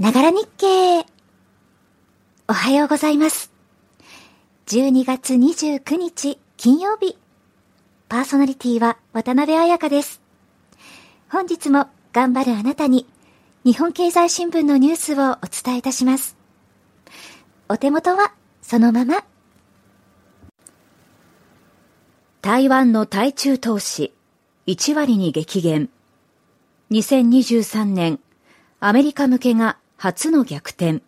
ながら日経。おはようございます。12月29日金曜日。パーソナリティは渡辺彩香です。本日も頑張るあなたに日本経済新聞のニュースをお伝えいたします。お手元はそのまま。台湾の対中投資1割に激減。2023年アメリカ向けが初の逆転。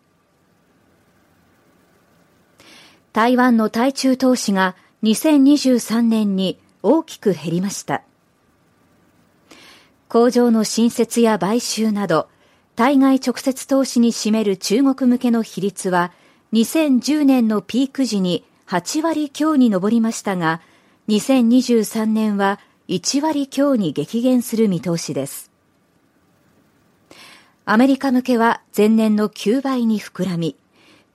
台湾の対中投資が2023年に大きく減りました。工場の新設や買収など、対外直接投資に占める中国向けの比率は、2010年のピーク時に8割強に上りましたが、2023年は1割強に激減する見通しです。アメリカ向けは前年の9倍に膨らみ、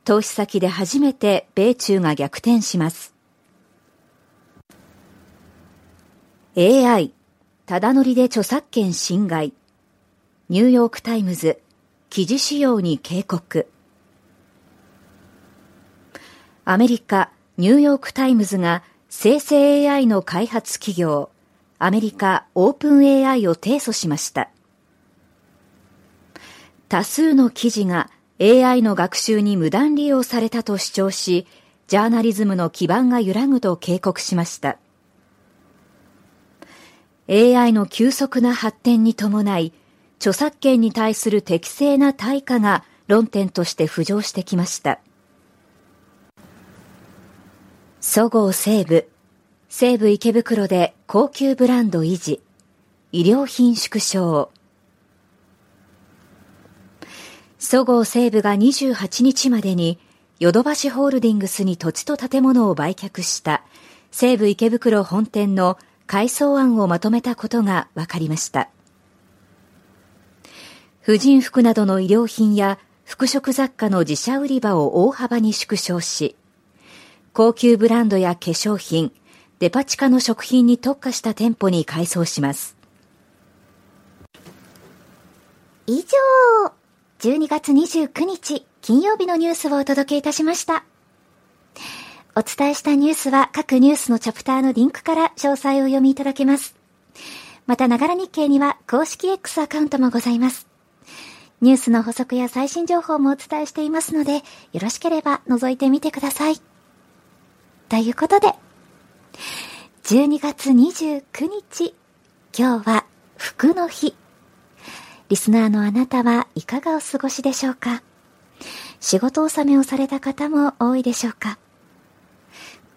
投資先で初めて米中が逆転します。AI、ただ乗りで著作権侵害。ニューヨークタイムズ、記事使用に警告。アメリカ、ニューヨークタイムズが生成 AI の開発企業、アメリカオープン AI を提訴しました。多数の記事が AI の学習に無断利用されたと主張し、ジャーナリズムの基盤が揺らぐと警告しました。AI の急速な発展に伴い、著作権に対する適正な対価が論点として浮上してきました。そごう西部、西武池袋で高級ブランド維持、医療品縮小、そごう・西武が28日までにヨドバシホールディングスに土地と建物を売却した西武池袋本店の改装案をまとめたことが分かりました。婦人服などの医療品や服飾雑貨の自社売り場を大幅に縮小し、高級ブランドや化粧品、デパ地下の食品に特化した店舗に改装します。以上12月29日金曜日のニュースをお届けいたしました。お伝えしたニュースは各ニュースのチャプターのリンクから詳細を読みいただけます。また、ながら日経には公式 X アカウントもございます。ニュースの補足や最新情報もお伝えしていますので、よろしければ覗いてみてください。ということで、12月29日、今日は服の日。リスナーのあなたはいかがお過ごしでしょうか？仕事納めをされた方も多いでしょうか？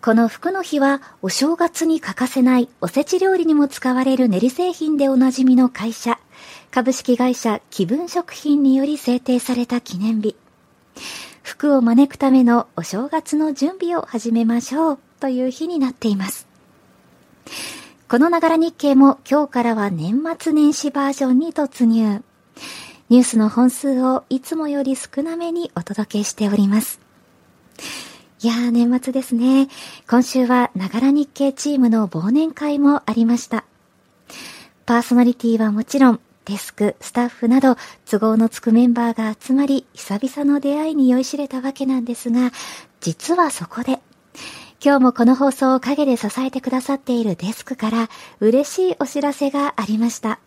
この服の日はお正月に欠かせないおせち料理にも使われる練り製品でおなじみの会社、株式会社気分食品により制定された記念日。服を招くためのお正月の準備を始めましょうという日になっています。このながら日経も今日からは年末年始バージョンに突入。ニュースの本数をいつもより少なめにお届けしております。いやー、年末ですね。今週はながら日経チームの忘年会もありました。パーソナリティはもちろん、デスク、スタッフなど都合のつくメンバーが集まり、久々の出会いに酔いしれたわけなんですが、実はそこで、今日もこの放送を陰で支えてくださっているデスクから嬉しいお知らせがありました。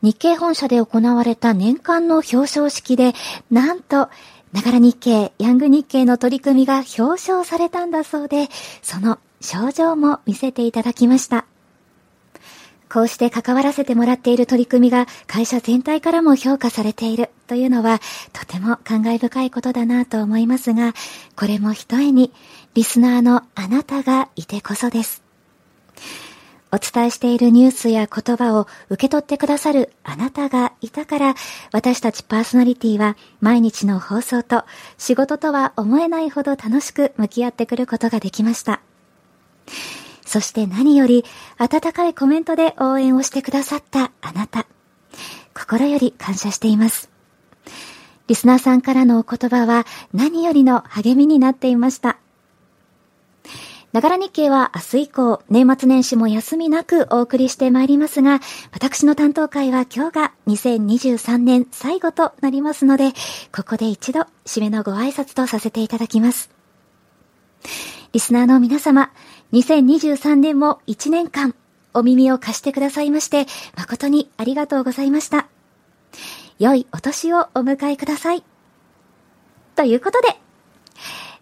日経本社で行われた年間の表彰式で、なんと、ながら日経、ヤング日経の取り組みが表彰されたんだそうで、その症状も見せていただきました。こうして関わらせてもらっている取り組みが会社全体からも評価されているというのはとても感慨深いことだなと思いますが、これもひとえにリスナーのあなたがいてこそです。お伝えしているニュースや言葉を受け取ってくださるあなたがいたから、私たちパーソナリティは毎日の放送と仕事とは思えないほど楽しく向き合ってくることができました。そして何より温かいコメントで応援をしてくださったあなた。心より感謝しています。リスナーさんからのお言葉は何よりの励みになっていました。ながら日経は明日以降、年末年始も休みなくお送りしてまいりますが、私の担当会は今日が2023年最後となりますので、ここで一度、締めのご挨拶とさせていただきます。リスナーの皆様、2023年も1年間、お耳を貸してくださいまして、誠にありがとうございました。良いお年をお迎えください。ということで、